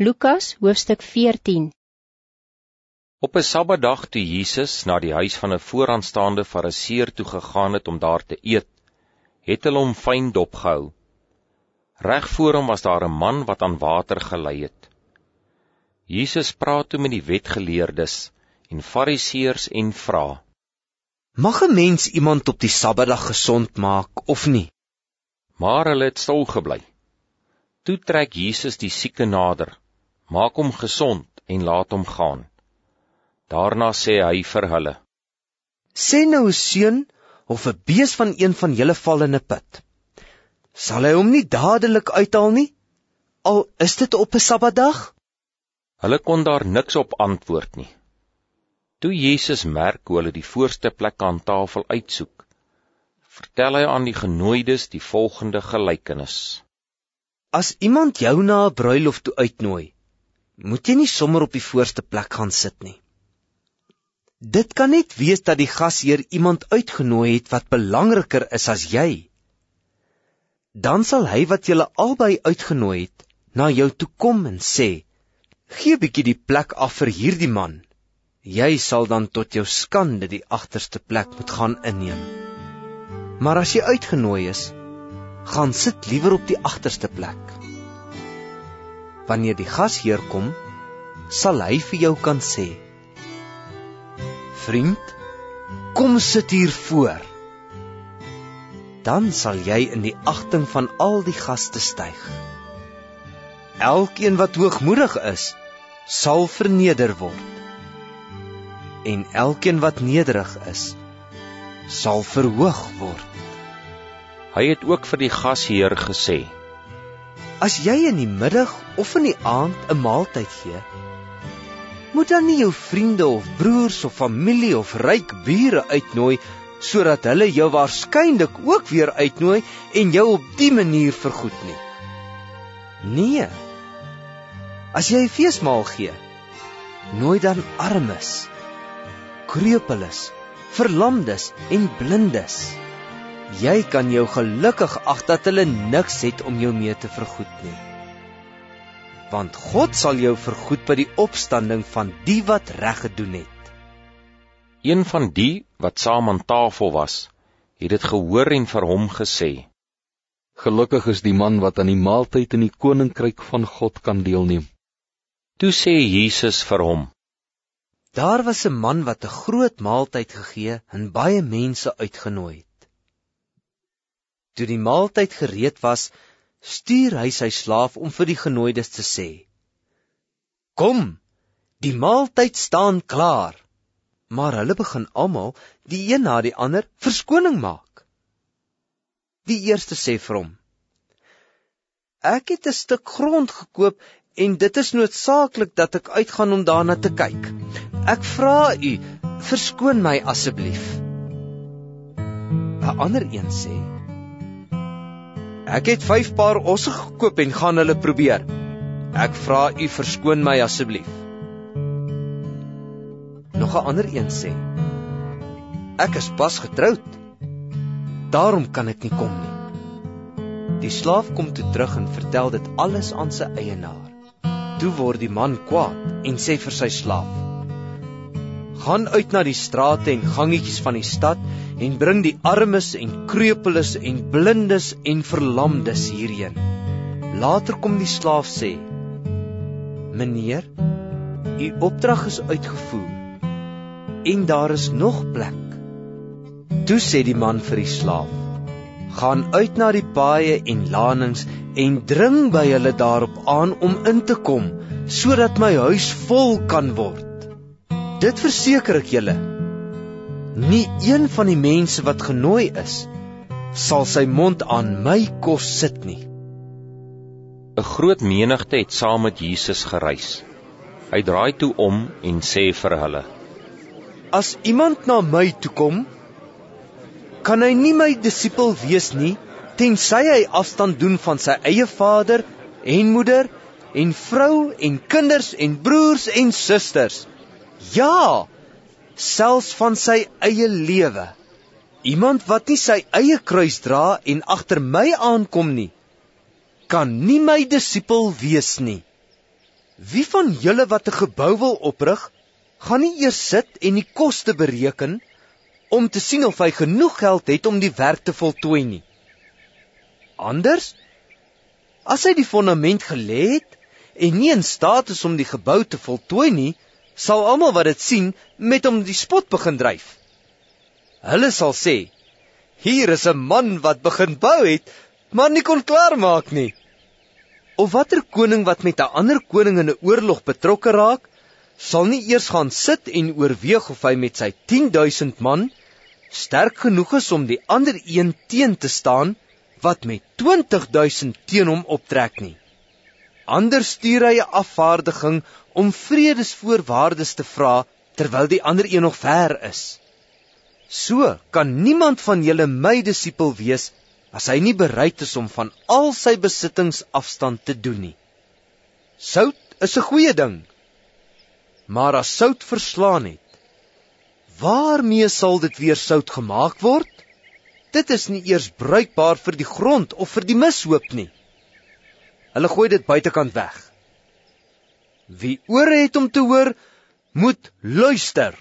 Lukas hoofstuk 14 Op 'n Sabbatdag toe Jesus na die huis van 'n vooraanstaande Fariseer toe gegaan het om daar te eet, het hulle hom fyn dopgehou. Reg voor hom was daar 'n man wat aan water gelei het. Jesus praat toe met die wetgeleerdes en Fariseërs en vra: Mag 'n mens iemand op die Sabbatdag gesond maak of nie? Maar hulle het stil gebly. Toe trek Jesus die sieke nader maak hom gesond en laat hom gaan. Daarna sê hy vir hulle: Sê nou 'n seun of 'n bees van een van julle val in 'n put. Sal hy hom nie dadelik uithaal nie? Al is dit op 'n Sabbatdag? Hulle kon daar niks op antwoord nie. Toe Jesus merk hoe hulle die voorste plek aan tafel uitsoek, vertel hy aan die genooides die volgende gelykenis: As iemand jou na 'n bruilof toe uitnooi, moet jy nie sommer op die voorste plek gaan sit nie. Dit kan net wees dat die gasheer iemand uitgenooi het wat belangriker is as jy. Dan sal hy wat julle albei uitgenooi het, na jou toe kom en sê: "Gee bietjie die plek af vir hierdie man." Jy sal dan tot jou skande die agterste plek moet gaan inneem. Maar as jy uitgenooi is, gaan sit liewer op die agterste plek wanneer die gasheer kom, sal hy vir jou kan sê: Vriend, kom sit hier voor. Dan sal jy in die agting van al die gaste styg. Elkeen wat hoogmoedig is, sal verneder word. En elkeen wat nederig is, sal verhoog word. Hy het ook vir die gasheer gesê: As jy in die middag of in die aand 'n maaltyd gee, moet dan nie jou vriende of broers of familie of ryk bure uitnooi sodat hulle jou waarskynlik ook weer uitnooi en jou op dië manier vergoed nie. Nee. As jy 'n feesmaal gee, nooi dan armes, kreupeles, verlamdes en blindes jy kan jou gelukkig ag dat hulle niks het om jou mee te vergoed nie. Want God sal jou vergoed by die opstanding van die wat reg gedoen het. Een van die wat saam aan tafel was, het dit gehoor en vir hom gesê: Gelukkig is die man wat aan die maaltyd in die koninkryk van God kan deelneem. Toe sê Jesus vir hom: Daar was 'n man wat 'n groot maaltyd gegee en baie mense uitgenooi Toe die maaltyd gereed was, stuur hy sy slaaf om vir die genooides te sê: "Kom, die maaltyd staan klaar." Maar hulle begin almal, die een na die ander, verskoning maak. Die eerste sê vir hom: "Ek het 'n stuk grond gekoop en dit is noodsaaklik dat ek uitgaan om daarna te kyk. Ek vra u, verskoon my asseblief." 'n Ander een sê: Ek het 5 paar osse gekoop en gaan hulle probeer. Ek vra u verskoon my asseblief. Nog 'n ander een sê: Ek is pas getroud. Daarom kan ek nie kom nie. Die slaaf kom toe terug en vertel dit alles aan sy eienaar. Toe word die man kwaad en sê vir sy slaaf: Gaan uit na die strate en gangetjies van die stad en bring die armes en kreupeles en blindes en verlamdes hierheen. Later kom die slaaf sê: Meneer, u opdrag is uitgevoer en daar is nog plek. Toe sê die man vir die slaaf: Gaan uit na die paaie en lanings en dring by hulle daarop aan om in te kom sodat my huis vol kan word. Dit verseker ek julle nie een van die mense wat genooi is sal sy mond aan my kos sit nie. 'n groot menigte het saam met Jesus gereis. Hy draai toe om en sê vir hulle as iemand na my toe kom kan hy nie my disipel wees nie tensy hy afstand doen van sy eie vader en moeder en vrou en kinders en broers en susters. Ja selfs van sy eie lewe. Iemand wat nie sy eie kruis dra en agter my aankom nie, kan nie my disipel wees nie. Wie van julle wat 'n gebou wil oprig, gaan nie eers sit en die koste bereken om te sien of hy genoeg geld het om die werk te voltooi nie. Anders, as hy die fondament gelê het en nie in staat is om die gebou te voltooi nie, sal almal wat dit sien met hom die spot begin dryf. Hulle sal sê: "Hier is 'n man wat begin bou het, maar nie kon klaarmaak nie." Of watter koning wat met 'n ander koning in 'n oorlog betrokke raak, sal nie eers gaan sit en oorweeg of hy met sy 10000 man sterk genoeg is om die ander een teen te staan wat met 20000 teen hom optrek nie. Anders stuur hy 'n afvaardiging om vredesvoorwaardes te vra terwyl die ander een nog ver is. So kan niemand van julle my disipel wees as hy nie bereid is om van al sy besittings afstand te doen nie. Sout is 'n goeie ding. Maar as sout verslaan het, waarmee sal dit weer sout gemaak word? Dit is nie eers bruikbaar vir die grond of vir die mishoop nie. Hulle gooi dit buitekant weg. Wie ore het om te hoor, moet luister.